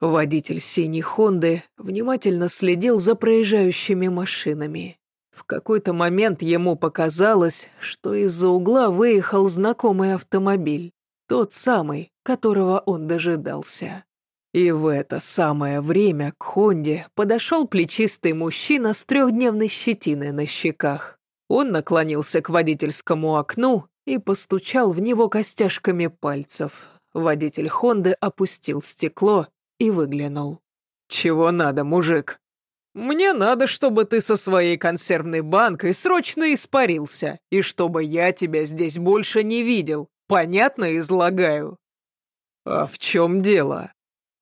Водитель синей Хонды внимательно следил за проезжающими машинами. В какой-то момент ему показалось, что из-за угла выехал знакомый автомобиль, тот самый, которого он дожидался. И в это самое время к Хонде подошел плечистый мужчина с трехдневной щетиной на щеках. Он наклонился к водительскому окну и постучал в него костяшками пальцев. Водитель Хонды опустил стекло и выглянул. «Чего надо, мужик?» «Мне надо, чтобы ты со своей консервной банкой срочно испарился, и чтобы я тебя здесь больше не видел. Понятно излагаю?» «А в чем дело?»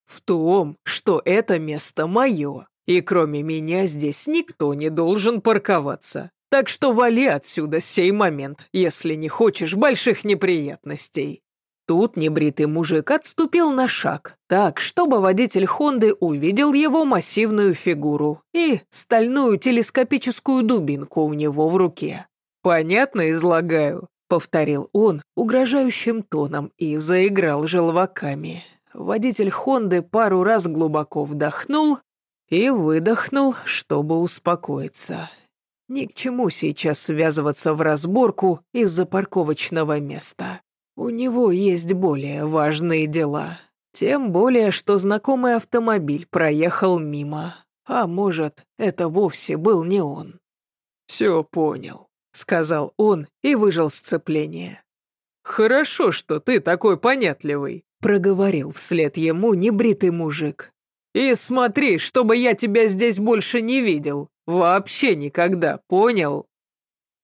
«В том, что это место мое, и кроме меня здесь никто не должен парковаться. Так что вали отсюда сей момент, если не хочешь больших неприятностей». Тут небритый мужик отступил на шаг, так, чтобы водитель Хонды увидел его массивную фигуру и стальную телескопическую дубинку у него в руке. «Понятно излагаю», — повторил он угрожающим тоном и заиграл желваками. Водитель Хонды пару раз глубоко вдохнул и выдохнул, чтобы успокоиться. Ни к чему сейчас связываться в разборку из-за парковочного места. У него есть более важные дела. Тем более, что знакомый автомобиль проехал мимо. А может, это вовсе был не он. «Все понял», — сказал он и выжил сцепление. «Хорошо, что ты такой понятливый», — проговорил вслед ему небритый мужик. «И смотри, чтобы я тебя здесь больше не видел. Вообще никогда, понял?»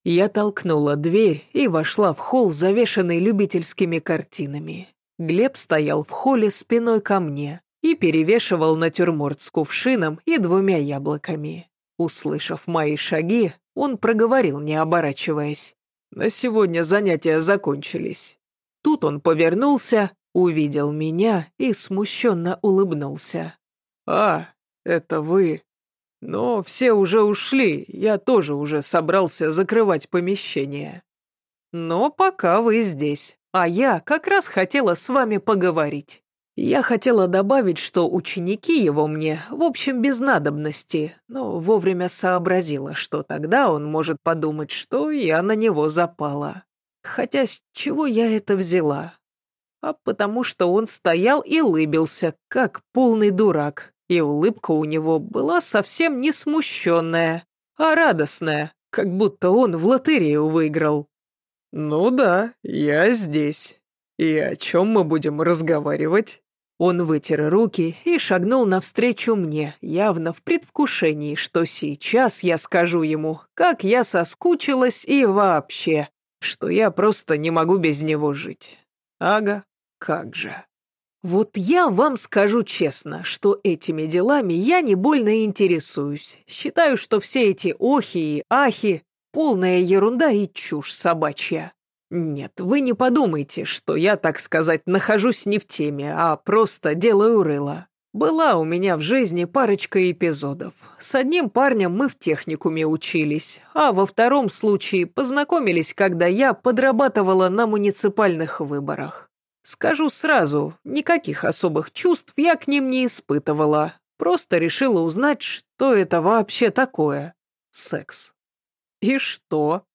Я толкнула дверь и вошла в холл, завешанный любительскими картинами. Глеб стоял в холле спиной ко мне и перевешивал натюрморт с кувшином и двумя яблоками. Услышав мои шаги, он проговорил, не оборачиваясь. «На сегодня занятия закончились». Тут он повернулся, увидел меня и смущенно улыбнулся. «А, это вы...» Но все уже ушли, я тоже уже собрался закрывать помещение. Но пока вы здесь, а я как раз хотела с вами поговорить. Я хотела добавить, что ученики его мне, в общем, без надобности, но вовремя сообразила, что тогда он может подумать, что я на него запала. Хотя с чего я это взяла? А потому что он стоял и лыбился, как полный дурак, и улыбка у него была совсем не смущенная, а радостная, как будто он в лотерею выиграл. «Ну да, я здесь. И о чем мы будем разговаривать?» Он вытер руки и шагнул навстречу мне, явно в предвкушении, что сейчас я скажу ему, как я соскучилась и вообще, что я просто не могу без него жить. Ага, как же. Вот я вам скажу честно, что этими делами я не больно интересуюсь. Считаю, что все эти охи и ахи – полная ерунда и чушь собачья. Нет, вы не подумайте, что я, так сказать, нахожусь не в теме, а просто делаю рыло. Была у меня в жизни парочка эпизодов. С одним парнем мы в техникуме учились, а во втором случае познакомились, когда я подрабатывала на муниципальных выборах. Скажу сразу, никаких особых чувств я к ним не испытывала. Просто решила узнать, что это вообще такое. Секс. И что?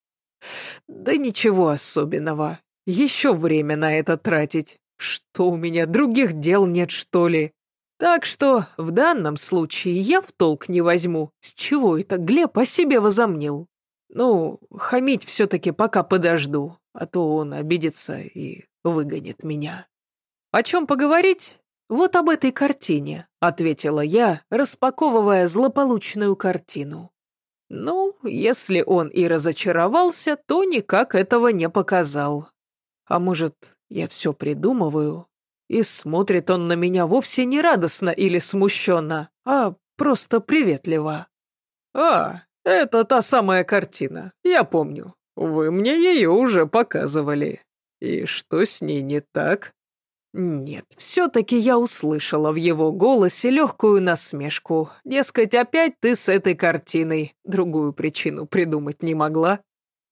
Да ничего особенного. Еще время на это тратить. Что у меня, других дел нет, что ли? Так что в данном случае я в толк не возьму, с чего это Глеб о себе возомнил. Ну, хамить все-таки пока подожду, а то он обидится и выгонит меня. «О чем поговорить? Вот об этой картине», — ответила я, распаковывая злополучную картину. Ну, если он и разочаровался, то никак этого не показал. А может, я все придумываю? И смотрит он на меня вовсе не радостно или смущенно, а просто приветливо. «А, это та самая картина, я помню. Вы мне ее уже показывали». «И что с ней не так?» Нет, все-таки я услышала в его голосе легкую насмешку. Дескать, опять ты с этой картиной. Другую причину придумать не могла.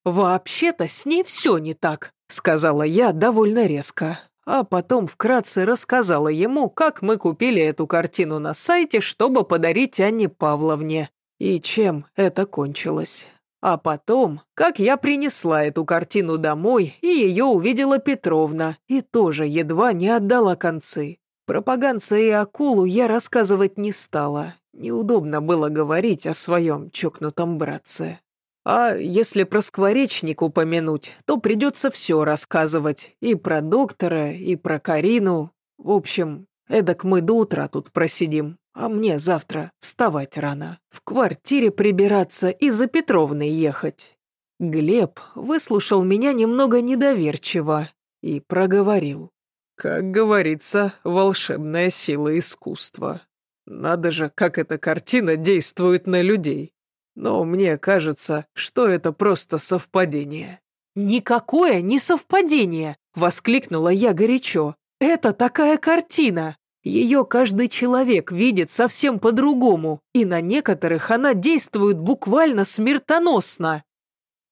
«Вообще-то с ней все не так», — сказала я довольно резко. а потом вкратце рассказала ему, как мы купили эту картину на сайте, чтобы подарить Анне Павловне, и чем это кончилось. А потом, как я принесла эту картину домой, и ее увидела Петровна, и тоже едва не отдала концы. Пропаганца и акулу я рассказывать не стала. Неудобно было говорить о своем чокнутом братце. А если про скворечник упомянуть, то придется все рассказывать. И про доктора, и про Карину. В общем, эдак мы до утра тут просидим. А мне завтра вставать рано. В квартире прибираться и за Петровной ехать. Глеб выслушал меня немного недоверчиво и проговорил. Как говорится, волшебная сила искусства. Надо же, как эта картина действует на людей. Но мне кажется, что это просто совпадение». «Никакое не совпадение!» — воскликнула я горячо. «Это такая картина! Ее каждый человек видит совсем по-другому, и на некоторых она действует буквально смертоносно».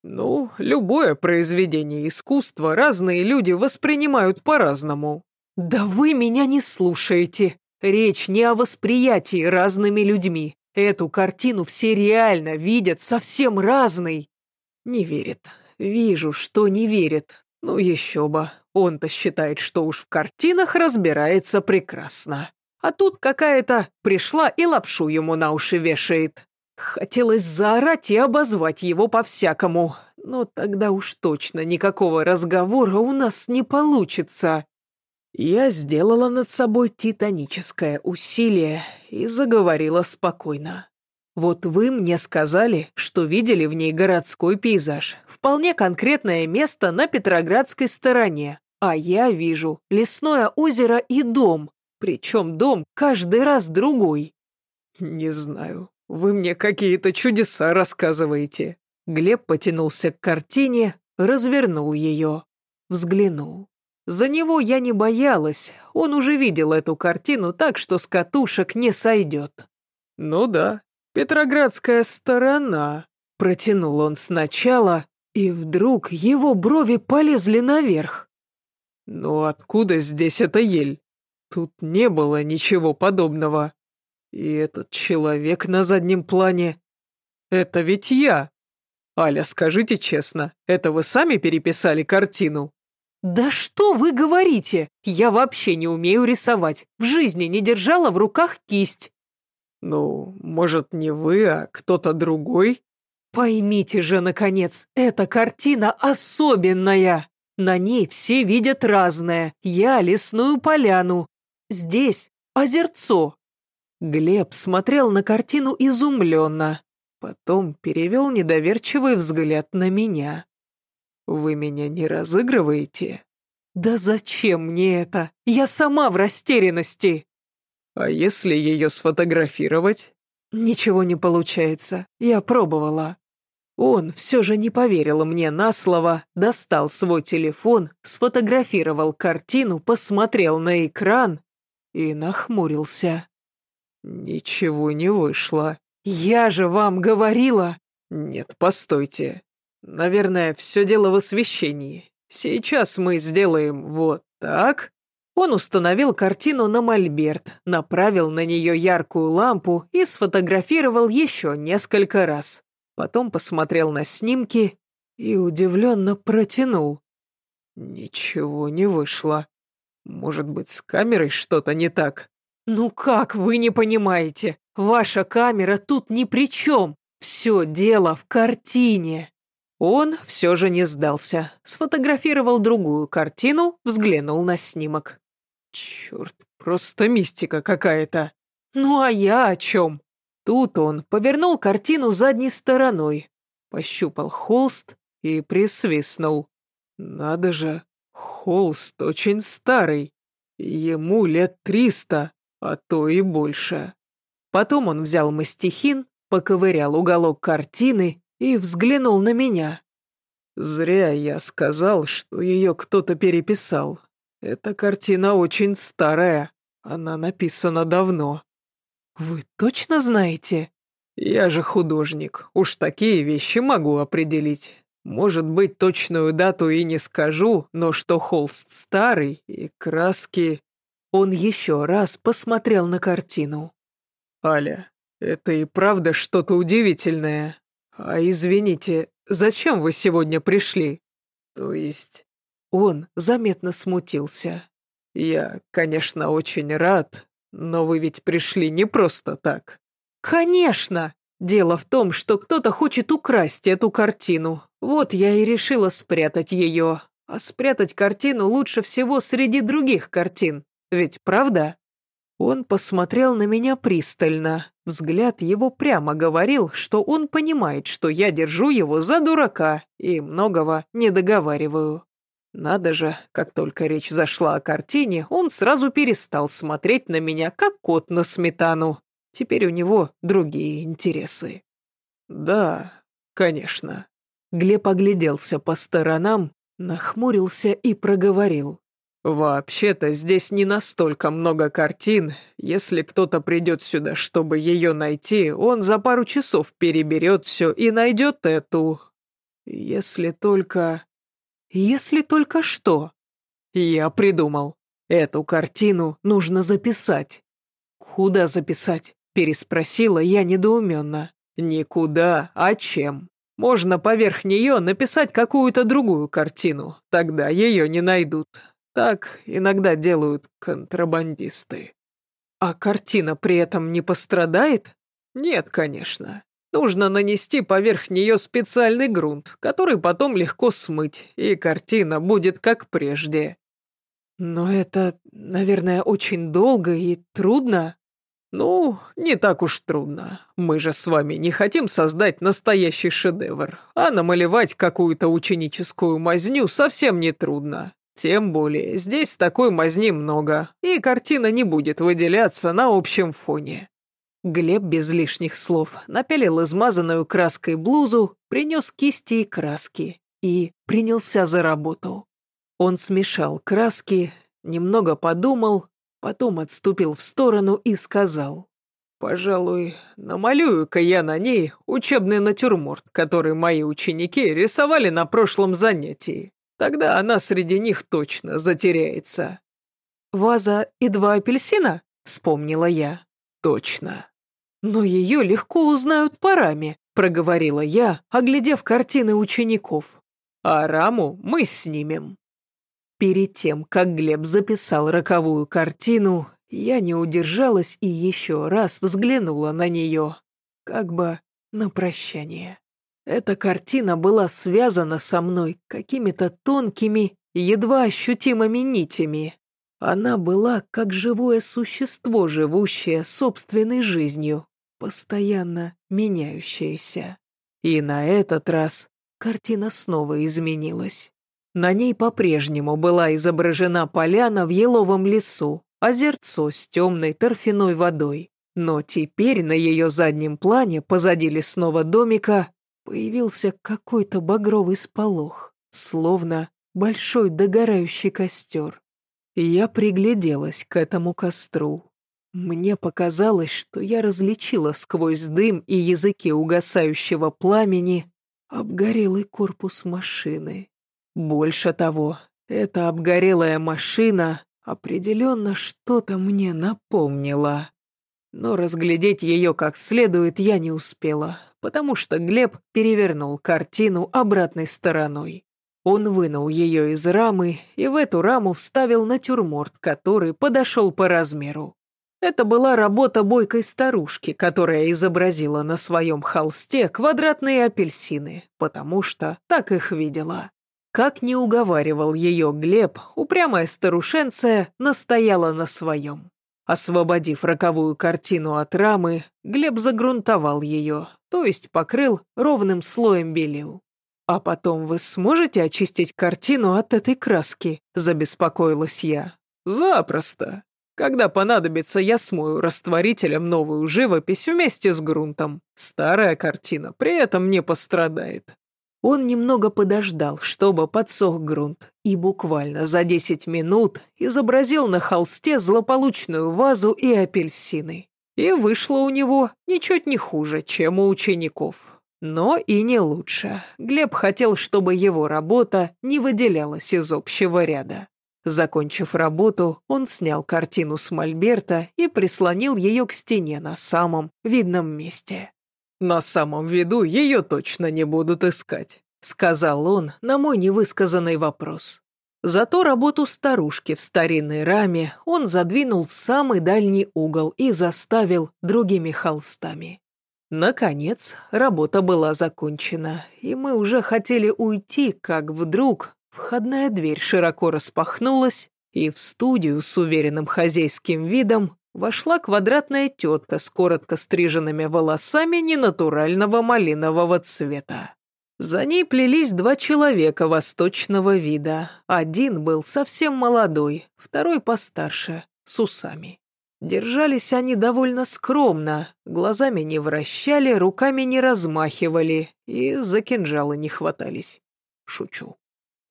«Ну, любое произведение искусства разные люди воспринимают по-разному». «Да вы меня не слушаете. Речь не о восприятии разными людьми. Эту картину все реально видят совсем разной. Не верит. Вижу, что не верит. Ну еще бы. Он-то считает, что уж в картинах разбирается прекрасно. А тут какая-то пришла и лапшу ему на уши вешает. Хотелось заорать и обозвать его по-всякому, но тогда уж точно никакого разговора у нас не получится. Я сделала над собой титаническое усилие и заговорила спокойно. Вот вы мне сказали, что видели в ней городской пейзаж, вполне конкретное место на Петроградской стороне, а я вижу лесное озеро и дом, причем дом каждый раз другой. Не знаю, вы мне какие-то чудеса рассказываете. Глеб потянулся к картине, развернул ее, взглянул. За него я не боялась, он уже видел эту картину так, что с катушек не сойдет. «Ну да, Петроградская сторона», — протянул он сначала, и вдруг его брови полезли наверх. «Ну откуда здесь эта ель? Тут не было ничего подобного. И этот человек на заднем плане... Это ведь я. Аля, скажите честно, это вы сами переписали картину?» «Да что вы говорите? Я вообще не умею рисовать. В жизни не держала в руках кисть». «Ну, может, не вы, а кто-то другой?» «Поймите же, наконец, эта картина особенная. На ней все видят разное. Я лесную поляну. Здесь озерцо». Глеб смотрел на картину изумленно. Потом перевел недоверчивый взгляд на меня. «Вы меня не разыгрываете?» «Да зачем мне это? Я сама в растерянности!» «А если ее сфотографировать?» «Ничего не получается. Я пробовала». Он все же не поверил мне на слово, достал свой телефон, сфотографировал картину, посмотрел на экран и нахмурился. «Ничего не вышло». «Я же вам говорила!» «Нет, постойте. Наверное, все дело в освещении. Сейчас мы сделаем вот так. Он установил картину на мольберт, направил на нее яркую лампу и сфотографировал еще несколько раз. Потом посмотрел на снимки и удивленно протянул. Ничего не вышло. Может быть, с камерой что-то не так? Ну как вы не понимаете? Ваша камера тут ни при чем. Все дело в картине. Он все же не сдался, сфотографировал другую картину, взглянул на снимок. Черт, просто мистика какая-то. Ну а я о чем? Тут он повернул картину задней стороной, пощупал холст и присвистнул. Надо же, холст очень старый. Ему лет триста, а то и больше. Потом он взял мастихин, поковырял уголок картины и взглянул на меня. Зря я сказал, что ее кто-то переписал. Эта картина очень старая, она написана давно. Вы точно знаете? Я же художник, уж такие вещи могу определить. Может быть, точную дату и не скажу, но что холст старый и краски... Он еще раз посмотрел на картину. «Аля, это и правда что-то удивительное. А извините, зачем вы сегодня пришли?» «То есть...» Он заметно смутился. «Я, конечно, очень рад, но вы ведь пришли не просто так». «Конечно! Дело в том, что кто-то хочет украсть эту картину. Вот я и решила спрятать ее. А спрятать картину лучше всего среди других картин. Ведь правда?» Он посмотрел на меня пристально. Взгляд его прямо говорил, что он понимает, что я держу его за дурака и многого не договариваю. Надо же, как только речь зашла о картине, он сразу перестал смотреть на меня, как кот на сметану. Теперь у него другие интересы. Да, конечно. Глеб огляделся по сторонам, нахмурился и проговорил. «Вообще-то здесь не настолько много картин. Если кто-то придет сюда, чтобы ее найти, он за пару часов переберет все и найдет эту. Если только...» Если только что. Я придумал. Эту картину нужно записать. Куда записать? Переспросила я недоуменно. Никуда, а чем? Можно поверх нее написать какую-то другую картину. Тогда ее не найдут. Так иногда делают контрабандисты. А картина при этом не пострадает? Нет, конечно. Нужно нанести поверх нее специальный грунт, который потом легко смыть, и картина будет как прежде. Но это, наверное, очень долго и трудно. Ну, не так уж трудно. Мы же с вами не хотим создать настоящий шедевр, а намалевать какую-то ученическую мазню совсем не трудно. Тем более, здесь такой мазни много, и картина не будет выделяться на общем фоне. Глеб без лишних слов напялил измазанную краской блузу, принес кисти и краски и принялся за работу. Он смешал краски, немного подумал, потом отступил в сторону и сказал. «Пожалуй, намалюю-ка я на ней учебный натюрморт, который мои ученики рисовали на прошлом занятии. Тогда она среди них точно затеряется». «Ваза и два апельсина?» — вспомнила я. «Точно». «Но ее легко узнают по раме», — проговорила я, оглядев картины учеников. «А раму мы снимем». Перед тем, как Глеб записал роковую картину, я не удержалась и еще раз взглянула на нее, как бы на прощание. Эта картина была связана со мной какими-то тонкими, едва ощутимыми нитями. Она была как живое существо, живущее собственной жизнью, постоянно меняющаяся. И на этот раз картина снова изменилась. На ней по-прежнему была изображена поляна в еловом лесу, озерцо с темной торфяной водой. Но теперь на ее заднем плане, позади лесного домика, появился какой-то багровый сполох, словно большой догорающий костер. Я пригляделась к этому костру. Мне показалось, что я различила сквозь дым и языки угасающего пламени обгорелый корпус машины. Больше того, эта обгорелая машина определенно что-то мне напомнила. Но разглядеть ее как следует я не успела, потому что Глеб перевернул картину обратной стороной. Он вынул ее из рамы и в эту раму вставил натюрморт, который подошел по размеру. Это была работа бойкой старушки, которая изобразила на своем холсте квадратные апельсины, потому что так их видела. Как не уговаривал ее Глеб, упрямая старушенция настояла на своем. Освободив роковую картину от рамы, Глеб загрунтовал ее, то есть покрыл ровным слоем белил. «А потом вы сможете очистить картину от этой краски?» – забеспокоилась я. «Запросто. Когда понадобится, я смою растворителем новую живопись вместе с грунтом. Старая картина при этом не пострадает. Он немного подождал, чтобы подсох грунт, и буквально за десять минут изобразил на холсте злополучную вазу и апельсины. И вышло у него ничуть не хуже, чем у учеников. Но и не лучше. Глеб хотел, чтобы его работа не выделялась из общего ряда. Закончив работу, он снял картину с мольберта и прислонил ее к стене на самом видном месте. «На самом виду ее точно не будут искать», — сказал он на мой невысказанный вопрос. Зато работу старушки в старинной раме он задвинул в самый дальний угол и заставил другими холстами. Наконец, работа была закончена, и мы уже хотели уйти, как вдруг входная дверь широко распахнулась, и в студию с уверенным хозяйским видом вошла квадратная тетка с коротко стриженными волосами ненатурального малинового цвета. За ней плелись два человека восточного вида. Один был совсем молодой, второй постарше, с усами. Держались они довольно скромно, глазами не вращали, руками не размахивали и за кинжалы не хватались. Шучу.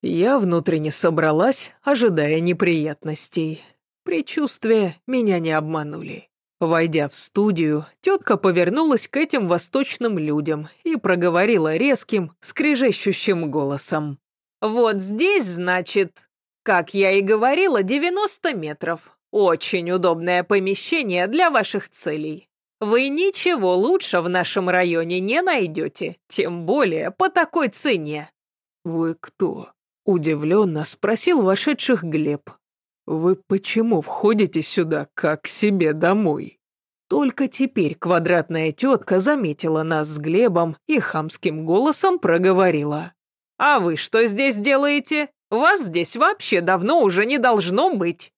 Я внутренне собралась, ожидая неприятностей. Причувствия меня не обманули. Войдя в студию, тетка повернулась к этим восточным людям и проговорила резким, скрежещущим голосом. «Вот здесь, значит, как я и говорила, 90 метров. Очень удобное помещение для ваших целей. Вы ничего лучше в нашем районе не найдете, тем более по такой цене». «Вы кто?» – удивленно спросил вошедших Глеб, «Вы почему входите сюда, как к себе домой?» Только теперь квадратная тетка заметила нас с Глебом и хамским голосом проговорила. «А вы что здесь делаете? Вас здесь вообще давно уже не должно быть».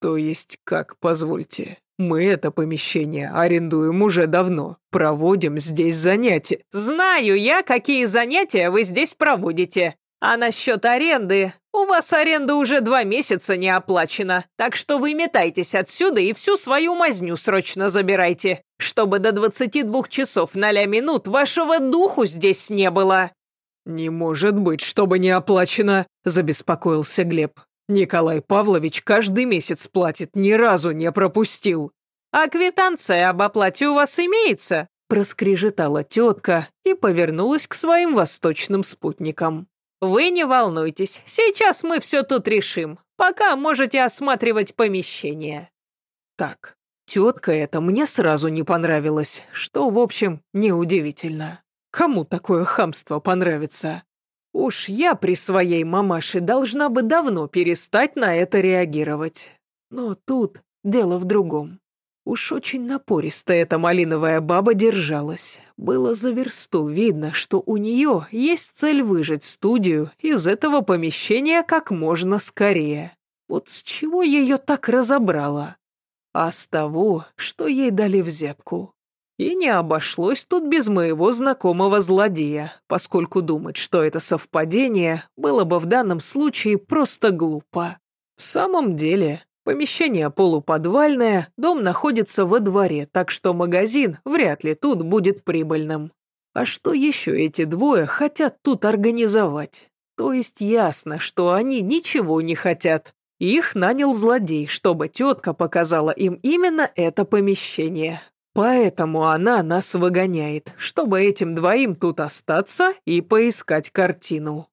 «То есть как, позвольте? Мы это помещение арендуем уже давно, проводим здесь занятия». «Знаю я, какие занятия вы здесь проводите. А насчет аренды, у вас аренда уже два месяца не оплачена, так что вы метайтесь отсюда и всю свою мазню срочно забирайте, чтобы до 22 часов 0 минут вашего духу здесь не было». «Не может быть, чтобы не оплачено», – забеспокоился Глеб. «Николай Павлович каждый месяц платит, ни разу не пропустил». «А квитанция об оплате у вас имеется?» – проскрежетала тетка и повернулась к своим восточным спутникам. «Вы не волнуйтесь, сейчас мы все тут решим. Пока можете осматривать помещение». Так, тетка эта мне сразу не понравилась, что, в общем, неудивительно. Кому такое хамство понравится? Уж я при своей мамаше должна бы давно перестать на это реагировать. Но тут дело в другом. Уж очень напористо эта малиновая баба держалась. Было за версту видно, что у нее есть цель выжать студию из этого помещения как можно скорее. Вот с чего ее так разобрало? А с того, что ей дали взятку. И не обошлось тут без моего знакомого злодея, поскольку думать, что это совпадение, было бы в данном случае просто глупо. В самом деле, Помещение полуподвальное, дом находится во дворе, так что магазин вряд ли тут будет прибыльным. А что еще эти двое хотят тут организовать? То есть ясно, что они ничего не хотят. Их нанял злодей, чтобы тетка показала им именно это помещение. Поэтому она нас выгоняет, чтобы этим двоим тут остаться и поискать картину.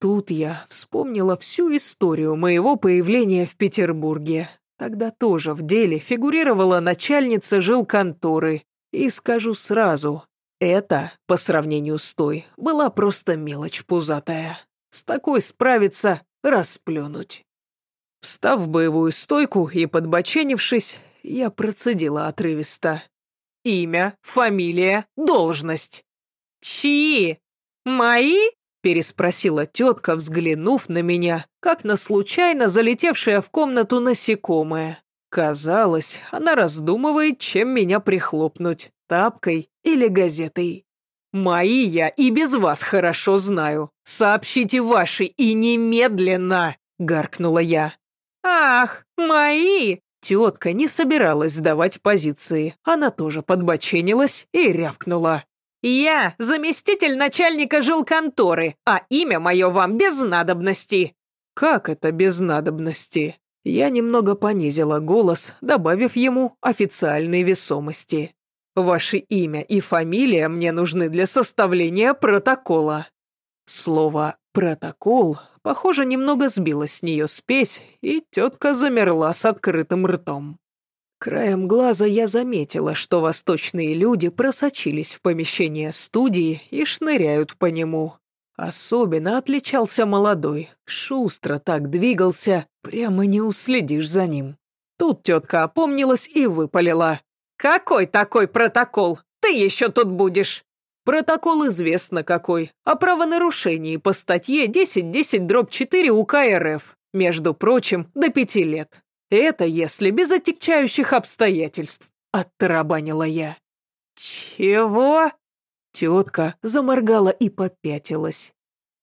Тут я вспомнила всю историю моего появления в Петербурге. Тогда тоже в деле фигурировала начальница жилконторы. И скажу сразу, это, по сравнению с той, была просто мелочь пузатая. С такой справиться — расплюнуть. Встав в боевую стойку и подбоченившись, я процедила отрывисто. Имя, фамилия, должность. «Чьи? Мои?» Переспросила тетка, взглянув на меня, как на случайно залетевшее в комнату насекомое. Казалось, она раздумывает, чем меня прихлопнуть, тапкой или газетой. «Мои я и без вас хорошо знаю. Сообщите ваши и немедленно!» — гаркнула я. «Ах, мои!» Тетка не собиралась сдавать позиции. Она тоже подбоченилась и рявкнула. «Я заместитель начальника жилконторы, а имя мое вам без надобности». «Как это без надобности?» Я немного понизила голос, добавив ему официальной весомости. Ваше имя и фамилия мне нужны для составления протокола». Слово «протокол» похоже немного сбило с нее спесь, и тетка замерла с открытым ртом. Краем глаза я заметила, что восточные люди просочились в помещение студии и шныряют по нему. Особенно отличался молодой, шустро так двигался, прямо не уследишь за ним. Тут тетка опомнилась и выпалила. «Какой такой протокол? Ты еще тут будешь!» Протокол известно какой, о правонарушении по статье 10.10 УК РФ, между прочим, до пяти лет. Это если без отягчающих обстоятельств, оттарабанила я. Чего? Тетка заморгала и попятилась.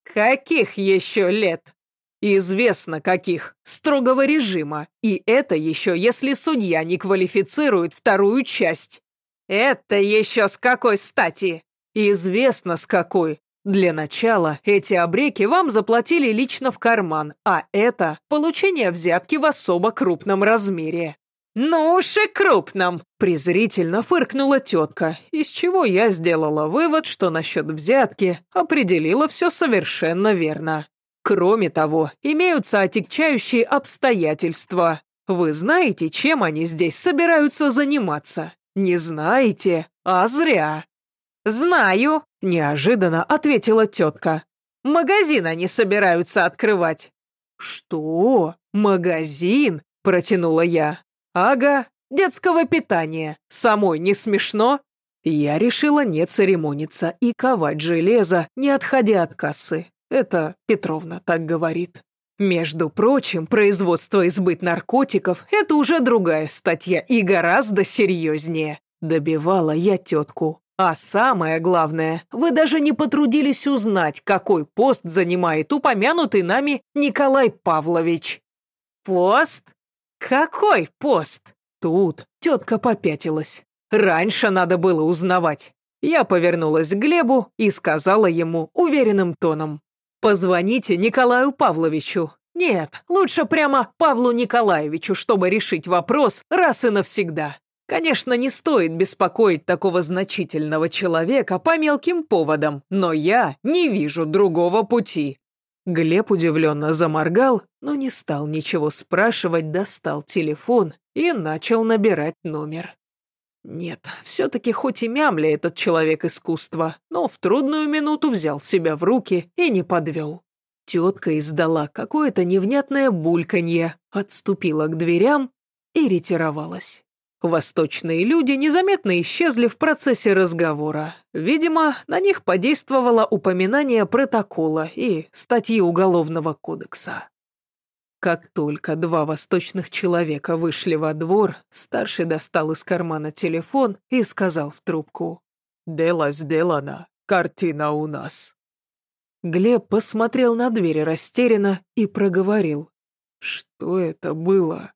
Каких еще лет? Известно каких, строгого режима, и это еще если судья не квалифицирует вторую часть. Это еще с какой стати? Известно с какой. Для начала эти обреки вам заплатили лично в карман, а это получение взятки в особо крупном размере. «Ну уж и крупном!» – презрительно фыркнула тетка, из чего я сделала вывод, что насчет взятки определила все совершенно верно. Кроме того, имеются отягчающие обстоятельства. Вы знаете, чем они здесь собираются заниматься? Не знаете, а зря. «Знаю», — неожиданно ответила тетка. «Магазин они собираются открывать». «Что? Магазин?» — протянула я. «Ага, детского питания. Самой не смешно?» Я решила не церемониться и ковать железо, не отходя от кассы. Это Петровна так говорит. Между прочим, производство и сбыт наркотиков – это уже другая статья и гораздо серьезнее. Добивала я тетку. А самое главное, вы даже не потрудились узнать, какой пост занимает упомянутый нами Николай Павлович. Пост? Какой пост? Тут тетка попятилась. Раньше надо было узнавать. Я повернулась к Глебу и сказала ему уверенным тоном. «Позвоните Николаю Павловичу. Нет, лучше прямо Павлу Николаевичу, чтобы решить вопрос раз и навсегда. Конечно, не стоит беспокоить такого значительного человека по мелким поводам, но я не вижу другого пути». Глеб удивленно заморгал, но не стал ничего спрашивать, достал телефон и начал набирать номер. Нет, все-таки хоть и мямля этот человек искусства, но в трудную минуту взял себя в руки и не подвел. Тетка издала какое-то невнятное бульканье, отступила к дверям и ретировалась. Восточные люди незаметно исчезли в процессе разговора. Видимо, на них подействовало упоминание протокола и статьи Уголовного кодекса. Как только два восточных человека вышли во двор, старший достал из кармана телефон и сказал в трубку «Дело сделано, картина у нас». Глеб посмотрел на дверь растерянно и проговорил «Что это было?»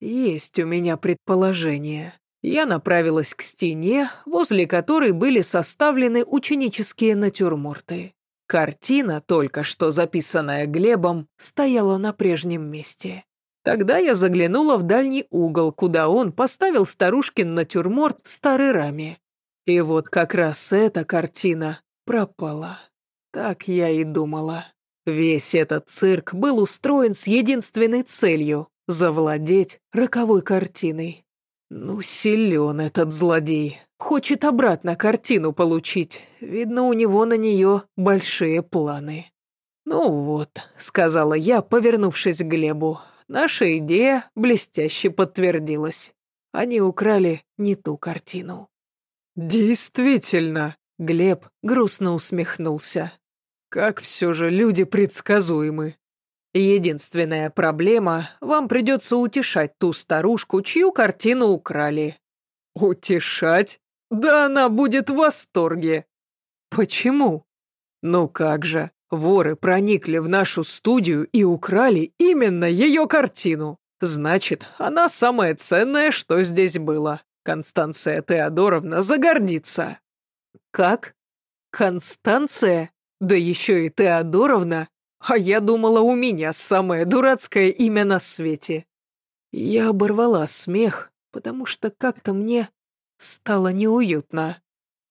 Есть у меня предположение. Я направилась к стене, возле которой были составлены ученические натюрморты. Картина, только что записанная Глебом, стояла на прежнем месте. Тогда я заглянула в дальний угол, куда он поставил старушкин натюрморт в старой раме. И вот как раз эта картина пропала. Так я и думала. Весь этот цирк был устроен с единственной целью завладеть роковой картиной. Ну, силен этот злодей. Хочет обратно картину получить. Видно, у него на нее большие планы. «Ну вот», — сказала я, повернувшись к Глебу, — «наша идея блестяще подтвердилась. Они украли не ту картину». «Действительно», — Глеб грустно усмехнулся. «Как все же люди предсказуемы. Единственная проблема, вам придется утешать ту старушку, чью картину украли. Утешать? Да она будет в восторге. Почему? Ну как же, воры проникли в нашу студию и украли именно ее картину. Значит, она самое ценное, что здесь было. Констанция Теодоровна загордится. Как? Констанция? Да еще и Теодоровна? А я думала, у меня самое дурацкое имя на свете. Я оборвала смех, потому что как-то мне Стало неуютно.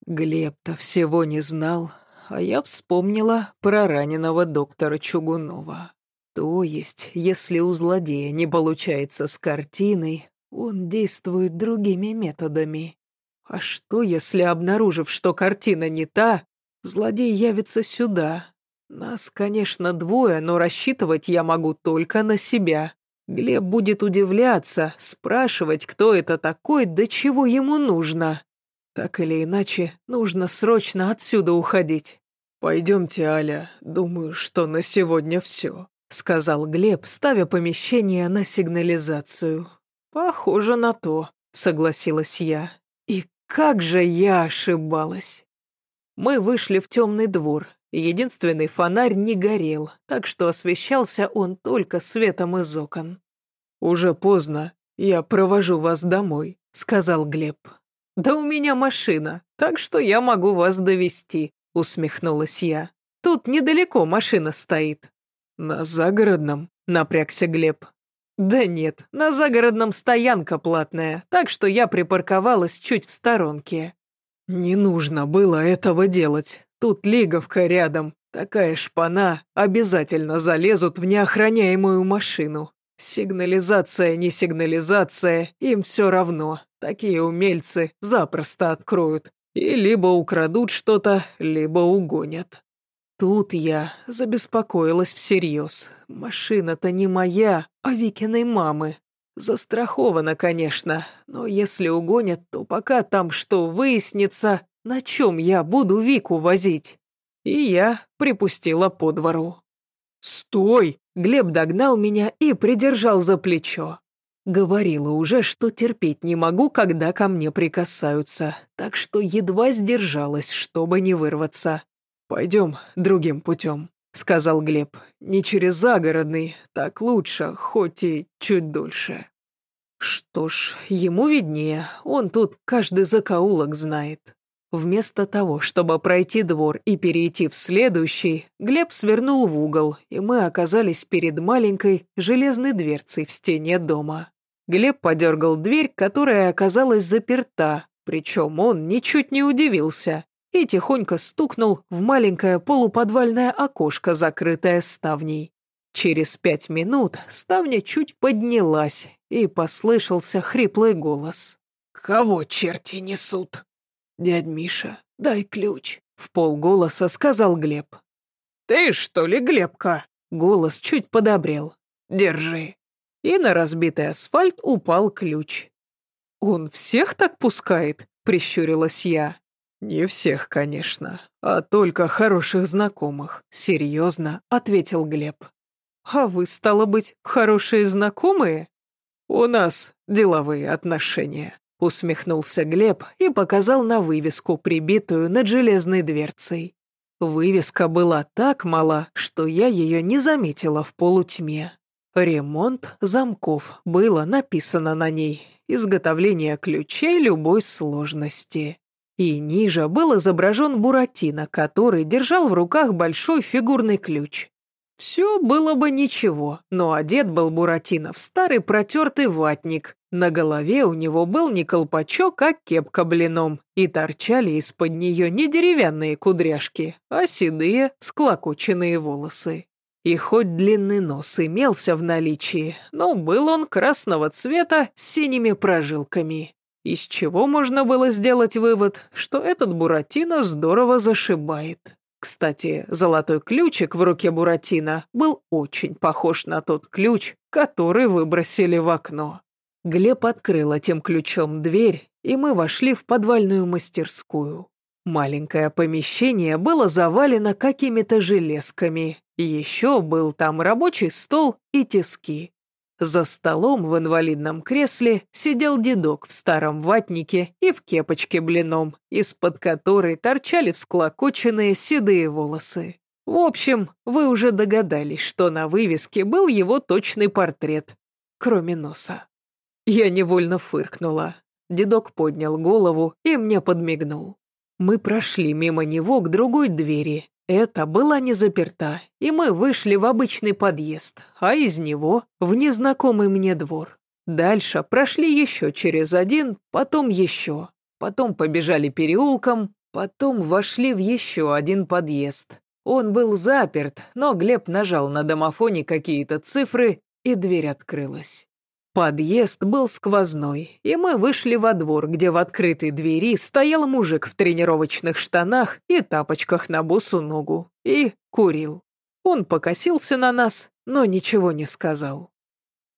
Глеб-то всего не знал, а я вспомнила про раненого доктора Чугунова. То есть, если у злодея не получается с картиной, он действует другими методами. А что, если, обнаружив, что картина не та, злодей явится сюда? Нас, конечно, двое, но рассчитывать я могу только на себя. Глеб будет удивляться, спрашивать, кто это такой, до чего ему нужно. Так или иначе, нужно срочно отсюда уходить. «Пойдемте, Аля, думаю, что на сегодня все», — сказал Глеб, ставя помещение на сигнализацию. «Похоже на то», — согласилась я. «И как же я ошибалась!» Мы вышли в темный двор. Единственный фонарь не горел, так что освещался он только светом из окон. «Уже поздно, я провожу вас домой», — сказал Глеб. «Да у меня машина, так что я могу вас довести», — усмехнулась я. «Тут недалеко машина стоит». «На загородном?» — напрягся Глеб. «Да нет, на загородном стоянка платная, так что я припарковалась чуть в сторонке». «Не нужно было этого делать. Тут лиговка рядом. Такая шпана. Обязательно залезут в неохраняемую машину. Сигнализация, не сигнализация, им все равно. Такие умельцы запросто откроют. И либо украдут что-то, либо угонят. Тут я забеспокоилась всерьез. Машина-то не моя, а Викиной мамы. Застрахована, конечно, но если угонят, то пока там что выяснится, на чем я буду Вику возить. И я припустила по двору. «Стой!» — Глеб догнал меня и придержал за плечо. Говорила уже, что терпеть не могу, когда ко мне прикасаются, так что едва сдержалась, чтобы не вырваться. «Пойдем другим путем», — сказал Глеб. «Не через загородный, так лучше, хоть и чуть дольше». Что ж, ему виднее, он тут каждый закоулок знает. Вместо того, чтобы пройти двор и перейти в следующий, Глеб свернул в угол, и мы оказались перед маленькой железной дверцей в стене дома. Глеб подергал дверь, которая оказалась заперта, причем он ничуть не удивился и тихонько стукнул в маленькое полуподвальное окошко, закрытое ставней. Через пять минут ставня чуть поднялась, и послышался хриплый голос. «Кого черти несут?» «Дядь Миша, дай ключ», — в полголоса сказал Глеб. «Ты что ли, Глебка?» Голос чуть подобрел. «Держи». И на разбитый асфальт упал ключ. «Он всех так пускает?» — прищурилась я. «Не всех, конечно, а только хороших знакомых», — серьезно ответил Глеб. «А вы, стало быть, хорошие знакомые?» «У нас деловые отношения», — усмехнулся Глеб и показал на вывеску, прибитую над железной дверцей. Вывеска была так мала, что я ее не заметила в полутьме. «Ремонт замков» было написано на ней, изготовление ключей любой сложности. И ниже был изображен Буратино, который держал в руках большой фигурный ключ. Все было бы ничего, но одет был Буратино в старый протертый ватник. На голове у него был не колпачок, а кепка блином, и торчали из-под нее не деревянные кудряшки, а седые, склокоченные волосы. И хоть длинный нос имелся в наличии, но был он красного цвета с синими прожилками. Из чего можно было сделать вывод, что этот Буратино здорово зашибает. Кстати, золотой ключик в руке Буратино был очень похож на тот ключ, который выбросили в окно. Глеб открыл этим ключом дверь, и мы вошли в подвальную мастерскую. Маленькое помещение было завалено какими-то железками, еще был там рабочий стол и тиски. За столом в инвалидном кресле сидел дедок в старом ватнике и в кепочке блином, из-под которой торчали всклокоченные седые волосы. В общем, вы уже догадались, что на вывеске был его точный портрет, кроме носа. Я невольно фыркнула. Дедок поднял голову и мне подмигнул. Мы прошли мимо него к другой двери, это была не заперта, и мы вышли в обычный подъезд, а из него в незнакомый мне двор. Дальше прошли еще через один, потом еще. потом побежали переулком, потом вошли в еще один подъезд. Он был заперт, но Глеб нажал на домофоне какие-то цифры, и дверь открылась. Подъезд был сквозной, и мы вышли во двор, где в открытой двери стоял мужик в тренировочных штанах и тапочках на босу ногу, и курил. Он покосился на нас, но ничего не сказал.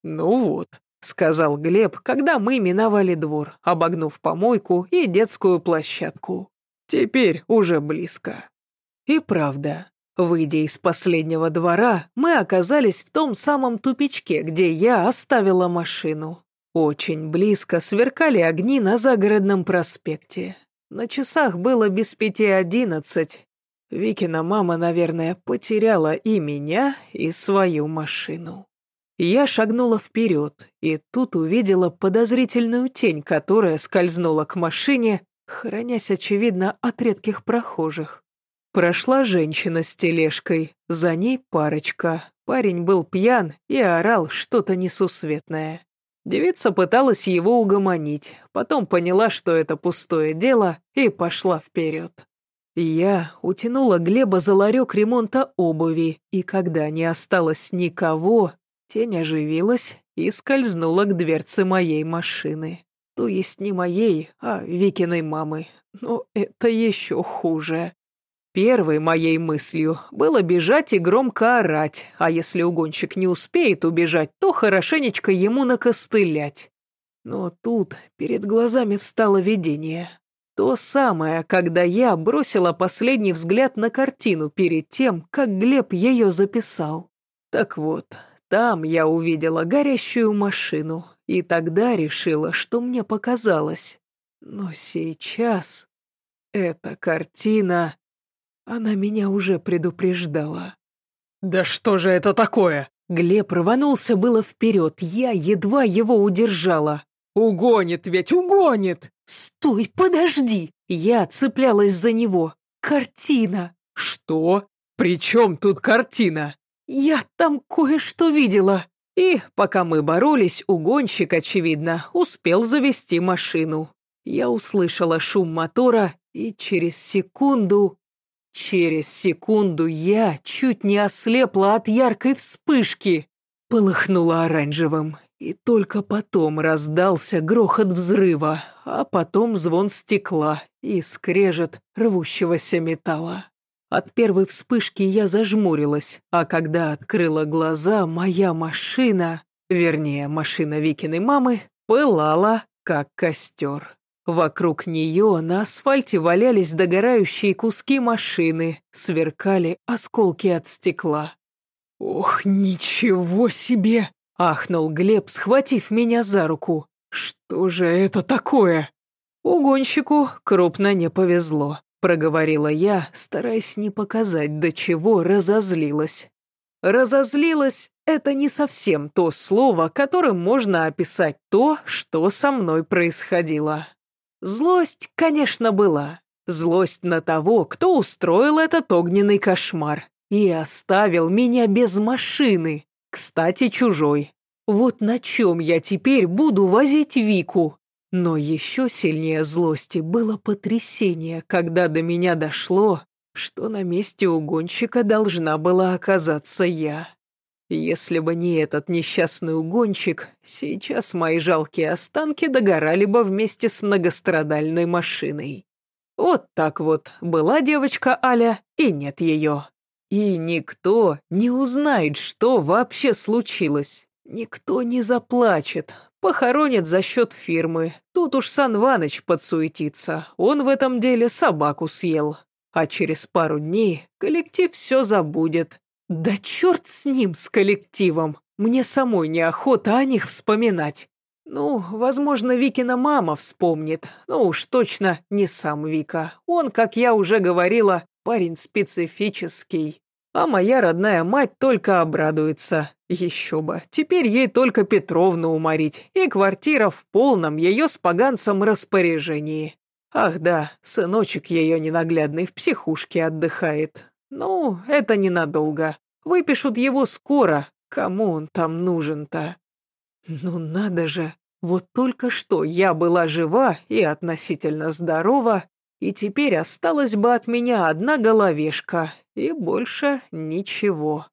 «Ну вот», — сказал Глеб, когда мы миновали двор, обогнув помойку и детскую площадку. «Теперь уже близко». И правда, выйдя из последнего двора, мы оказались в том самом тупичке, где я оставила машину. Очень близко сверкали огни на загородном проспекте. На часах было без пяти одиннадцать. Викина мама, наверное, потеряла и меня, и свою машину. Я шагнула вперед, и тут увидела подозрительную тень, которая скользнула к машине, хранясь, очевидно, от редких прохожих. Прошла женщина с тележкой, за ней парочка. Парень был пьян и орал что-то несусветное. Девица пыталась его угомонить, потом поняла, что это пустое дело, и пошла вперед. Я утянула Глеба за ларек ремонта обуви, и когда не осталось никого, тень оживилась и скользнула к дверце моей машины. То есть не моей, а Викиной мамы. Но это еще хуже. Первой моей мыслью было бежать и громко орать, а если угонщик не успеет убежать, то хорошенечко ему накостылять. Но тут перед глазами встало видение. То самое, когда я бросила последний взгляд на картину перед тем, как Глеб ее записал. Так вот, там я увидела горящую машину, и тогда решила, что мне показалось. Но сейчас эта картина... Она меня уже предупреждала. «Да что же это такое?» Глеб рванулся было вперед, я едва его удержала. «Угонит ведь, угонит!» «Стой, подожди!» Я цеплялась за него. «Картина!» «Что? При чем тут картина?» «Я там кое-что видела!» И, пока мы боролись, угонщик, очевидно, успел завести машину. Я услышала шум мотора, и через секунду Через секунду я чуть не ослепла от яркой вспышки. Полыхнула оранжевым, и только потом раздался грохот взрыва, а потом звон стекла и скрежет рвущегося металла. От первой вспышки я зажмурилась, а когда открыла глаза, моя машина, вернее, машина Викиной мамы, пылала, как костер. Вокруг нее на асфальте валялись догорающие куски машины, сверкали осколки от стекла. «Ох, ничего себе!» — ахнул Глеб, схватив меня за руку. «Что же это такое?» «Угонщику крупно не повезло», — проговорила я, стараясь не показать, до чего разозлилась. «Разозлилась — это не совсем то слово, которым можно описать то, что со мной происходило. Злость, конечно, была. Злость на того, кто устроил этот огненный кошмар и оставил меня без машины, кстати, чужой. Вот на чем я теперь буду возить Вику? Но еще сильнее злости было потрясение, когда до меня дошло, что на месте угонщика должна была оказаться я. Если бы не этот несчастный угонщик, сейчас мои жалкие останки догорали бы вместе с многострадальной машиной. Вот так вот была девочка Аля, и нет ее. И никто не узнает, что вообще случилось. Никто не заплачет, похоронят за счет фирмы. Тут уж Сан Ваныч подсуетится, он в этом деле собаку съел. А через пару дней коллектив все забудет, да черт с ним, с коллективом. Мне самой неохота о них вспоминать. Ну, возможно, Викина мама вспомнит, но уж точно не сам Вика. Он, как я уже говорила, парень специфический. А моя родная мать только обрадуется. Еще бы, теперь ей только Петровну уморить, и квартира в полном ее с поганцем распоряжении. Ах да, сыночек ее ненаглядный в психушке отдыхает. Ну, это ненадолго. Выпишут его скоро. Кому он там нужен-то? Ну надо же. Вот только что я была жива и относительно здорова, и теперь осталась бы от меня одна головешка, и больше ничего.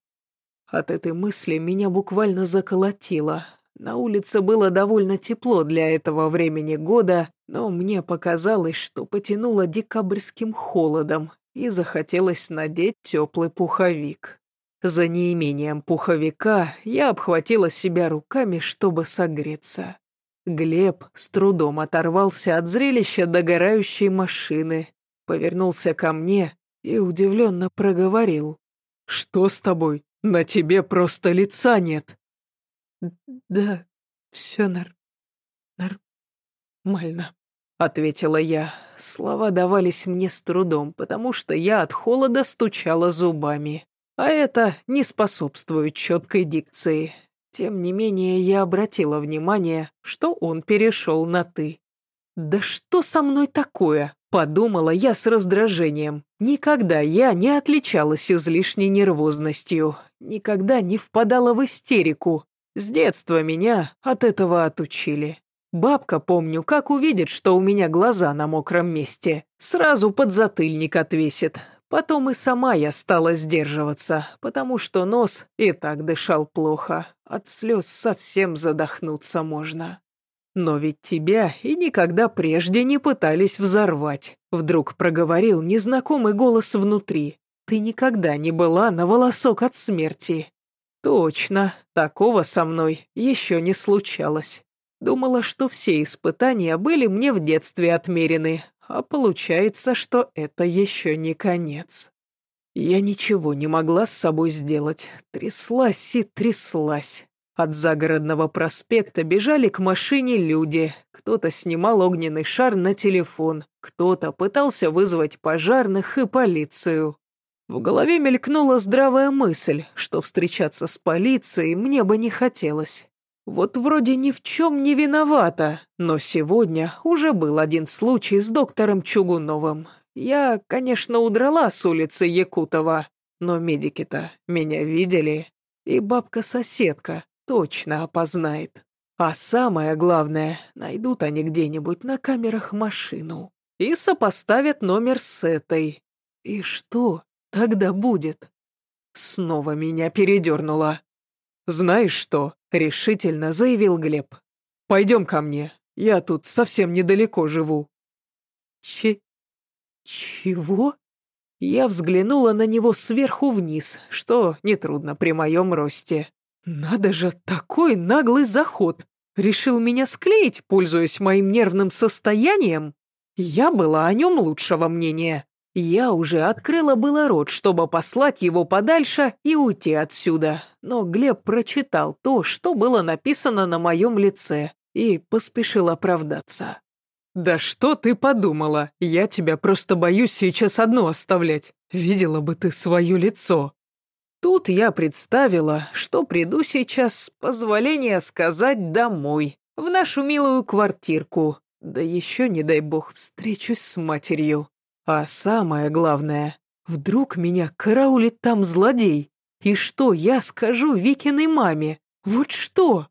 От этой мысли меня буквально заколотило. На улице было довольно тепло для этого времени года, но мне показалось, что потянуло декабрьским холодом, и захотелось надеть теплый пуховик. За неимением пуховика я обхватила себя руками, чтобы согреться. Глеб с трудом оторвался от зрелища догорающей машины, повернулся ко мне и удивленно проговорил. «Что с тобой? На тебе просто лица нет». «Да, все нар... нормально», — ответила я. Слова давались мне с трудом, потому что я от холода стучала зубами. А это не способствует четкой дикции. Тем не менее, я обратила внимание, что он перешел на «ты». «Да что со мной такое?» – подумала я с раздражением. Никогда я не отличалась излишней нервозностью, никогда не впадала в истерику. С детства меня от этого отучили. Бабка, помню, как увидит, что у меня глаза на мокром месте, сразу подзатыльник отвесит. Потом и сама я стала сдерживаться, потому что нос и так дышал плохо. От слез совсем задохнуться можно. Но ведь тебя и никогда прежде не пытались взорвать. Вдруг проговорил незнакомый голос внутри. Ты никогда не была на волосок от смерти. Точно, такого со мной еще не случалось. Думала, что все испытания были мне в детстве отмерены, а получается, что это еще не конец. Я ничего не могла с собой сделать, тряслась и тряслась. От загородного проспекта бежали к машине люди, кто-то снимал огненный шар на телефон, кто-то пытался вызвать пожарных и полицию. В голове мелькнула здравая мысль, что встречаться с полицией мне бы не хотелось. Вот вроде ни в чем не виновата, но сегодня уже был один случай с доктором Чугуновым. Я, конечно, удрала с улицы Якутова, но медики-то меня видели, и бабка-соседка точно опознает. А самое главное, найдут они где-нибудь на камерах машину и сопоставят номер с этой. И что тогда будет? Снова меня передернуло. «Знаешь что?» — решительно заявил Глеб. «Пойдем ко мне. Я тут совсем недалеко живу». Че... чего?» Я взглянула на него сверху вниз, что нетрудно при моем росте. «Надо же, такой наглый заход! Решил меня склеить, пользуясь моим нервным состоянием? Я была о нем лучшего мнения. Я уже открыла было рот, чтобы послать его подальше и уйти отсюда, но Глеб прочитал то, что было написано на моем лице, и поспешил оправдаться. «Да что ты подумала? Я тебя просто боюсь сейчас одну оставлять. Видела бы ты свое лицо». Тут я представила, что приду сейчас с позволения сказать домой, в нашу милую квартирку, да еще, не дай бог, встречусь с матерью. А самое главное, вдруг меня караулит там злодей. И что я скажу Викиной маме? Вот что?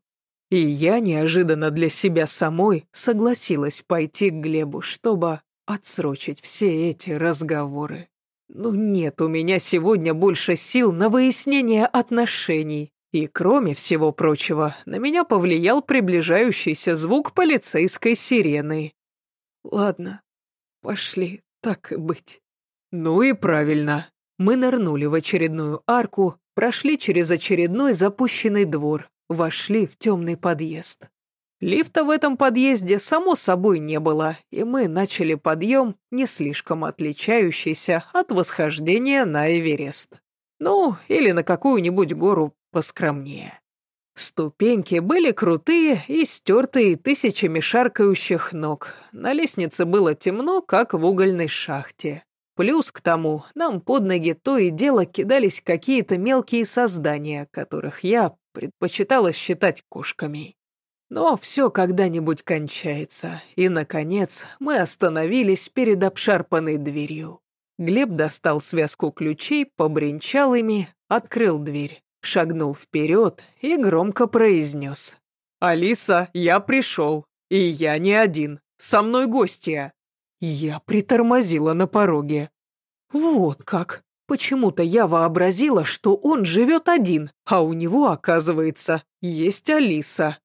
И я неожиданно для себя самой согласилась пойти к Глебу, чтобы отсрочить все эти разговоры. Ну нет у меня сегодня больше сил на выяснение отношений. И кроме всего прочего, на меня повлиял приближающийся звук полицейской сирены. Ладно, пошли так и быть. Ну и правильно. Мы нырнули в очередную арку, прошли через очередной запущенный двор, вошли в темный подъезд. Лифта в этом подъезде, само собой, не было, и мы начали подъем, не слишком отличающийся от восхождения на Эверест. Ну, или на какую-нибудь гору поскромнее. Ступеньки были крутые и стертые тысячами шаркающих ног. На лестнице было темно, как в угольной шахте. Плюс к тому, нам под ноги то и дело кидались какие-то мелкие создания, которых я предпочитала считать кошками. Но все когда-нибудь кончается, и, наконец, мы остановились перед обшарпанной дверью. Глеб достал связку ключей, побренчал ими, открыл дверь шагнул вперед и громко произнес. «Алиса, я пришел. И я не один. Со мной гостья». Я притормозила на пороге. Вот как. Почему-то я вообразила, что он живет один, а у него, оказывается, есть Алиса.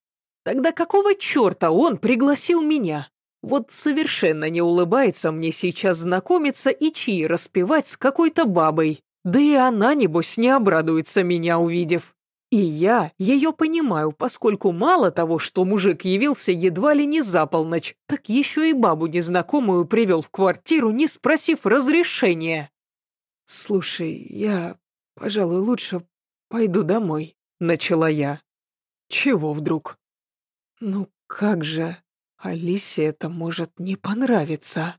Тогда какого черта он пригласил меня? Вот совершенно не улыбается мне сейчас знакомиться и чьи распевать с какой-то бабой. Да и она, небось, не обрадуется меня увидев. И я ее понимаю, поскольку мало того, что мужик явился едва ли не за полночь, так еще и бабу незнакомую привел в квартиру, не спросив разрешения. «Слушай, я, пожалуй, лучше пойду домой», — начала я. «Чего вдруг?» «Ну как же, Алисе это может не понравиться».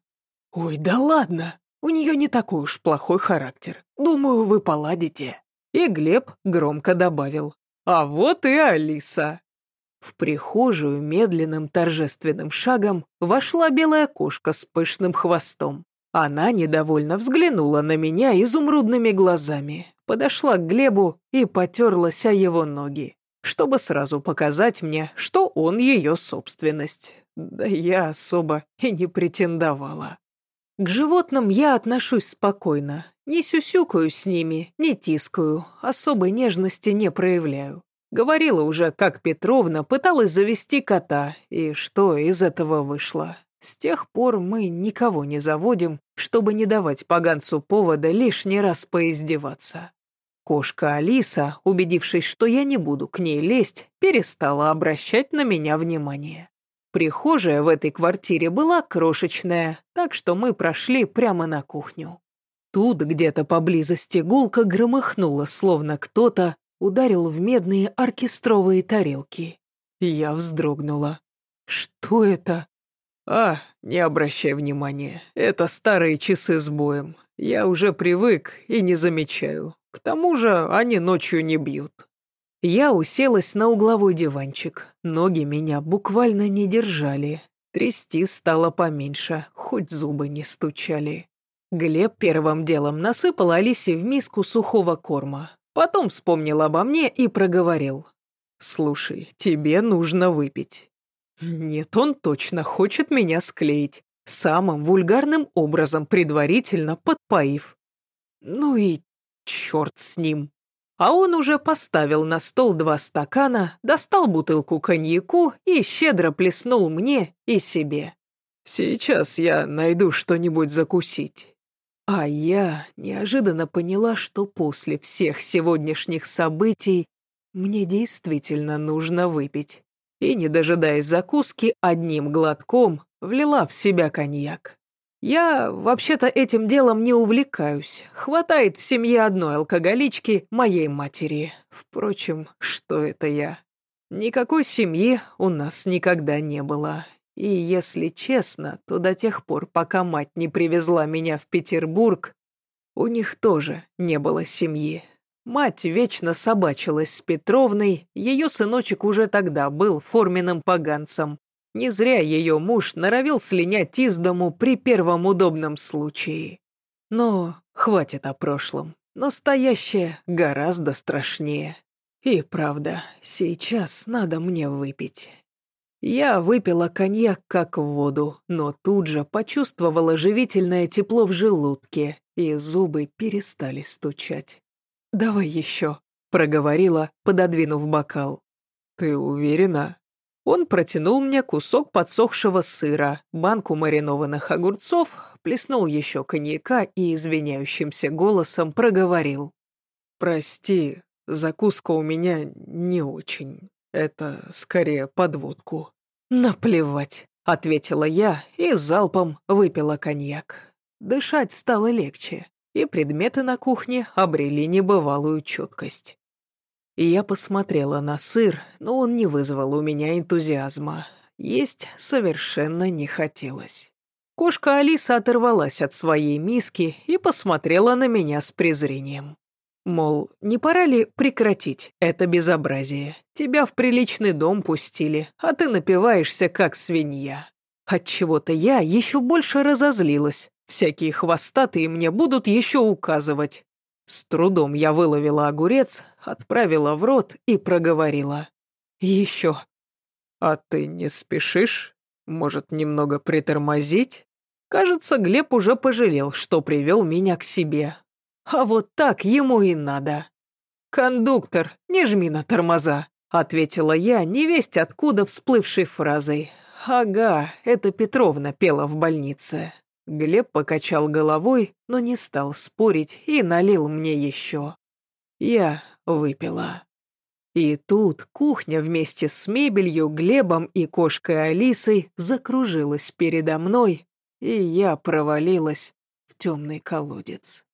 «Ой, да ладно, у нее не такой уж плохой характер. Думаю, вы поладите». И Глеб громко добавил. «А вот и Алиса». В прихожую медленным торжественным шагом вошла белая кошка с пышным хвостом. Она недовольно взглянула на меня изумрудными глазами, подошла к Глебу и потерлась о его ноги, чтобы сразу показать мне, что он ее собственность. Да я особо и не претендовала. К животным я отношусь спокойно, не сюсюкаю с ними, не тискаю, особой нежности не проявляю. Говорила уже, как Петровна пыталась завести кота, и что из этого вышло. С тех пор мы никого не заводим, чтобы не давать поганцу повода лишний раз поиздеваться. Кошка Алиса, убедившись, что я не буду к ней лезть, перестала обращать на меня внимание. Прихожая в этой квартире была крошечная, так что мы прошли прямо на кухню. Тут где-то поблизости гулко громыхнуло, словно кто-то ударил в медные оркестровые тарелки. Я вздрогнула. Что это? «А, не обращай внимания, это старые часы с боем. Я уже привык и не замечаю. К тому же они ночью не бьют». Я уселась на угловой диванчик. Ноги меня буквально не держали. Трясти стало поменьше, хоть зубы не стучали. Глеб первым делом насыпал Алисе в миску сухого корма. Потом вспомнил обо мне и проговорил. «Слушай, тебе нужно выпить. Нет, он точно хочет меня склеить. Самым вульгарным образом, предварительно подпоив. Ну и черт с ним. А он уже поставил на стол два стакана, достал бутылку коньяку и щедро плеснул мне и себе. «Сейчас я найду что-нибудь закусить». А я неожиданно поняла, что после всех сегодняшних событий мне действительно нужно выпить и, не дожидаясь закуски, одним глотком влила в себя коньяк. Я вообще-то этим делом не увлекаюсь. Хватает в семье одной алкоголички, моей матери. Впрочем, что это я? Никакой семьи у нас никогда не было. И, если честно, то до тех пор, пока мать не привезла меня в Петербург, у них тоже не было семьи. Мать вечно собачилась с Петровной, ее сыночек уже тогда был форменным поганцем. Не зря ее муж норовил слинять из дому при первом удобном случае. Но хватит о прошлом. Настоящее гораздо страшнее. И правда, сейчас надо мне выпить. Я выпила коньяк как в воду, но тут же почувствовала живительное тепло в желудке, и зубы перестали стучать. «Давай еще», — проговорила, пододвинув бокал. «Ты уверена?» Он протянул мне кусок подсохшего сыра, банку маринованных огурцов, плеснул еще коньяка и извиняющимся голосом проговорил. «Прости, закуска у меня не очень. Это скорее подводку». «Наплевать», — ответила я и залпом выпила коньяк. Дышать стало легче и предметы на кухне обрели небывалую четкость. Я посмотрела на сыр, но он не вызвал у меня энтузиазма. Есть совершенно не хотелось. Кошка Алиса оторвалась от своей миски и посмотрела на меня с презрением. Мол, не пора ли прекратить это безобразие? Тебя в приличный дом пустили, а ты напиваешься, как свинья. Отчего-то я еще больше разозлилась, Всякие хвостатые мне будут еще указывать. С трудом я выловила огурец, отправила в рот и проговорила. Еще. «А ты не спешишь? Может, немного притормозить?» Кажется, Глеб уже пожалел, что привел меня к себе. А вот так ему и надо. «Кондуктор, не жми на тормоза», — ответила я, невесть откуда всплывшей фразой. «Ага, это Петровна пела в больнице». Глеб покачал головой, но не стал спорить и налил мне еще. Я выпила. И тут кухня вместе с мебелью, Глебом и кошкой Алисой закружилась передо мной, и я провалилась в темный колодец.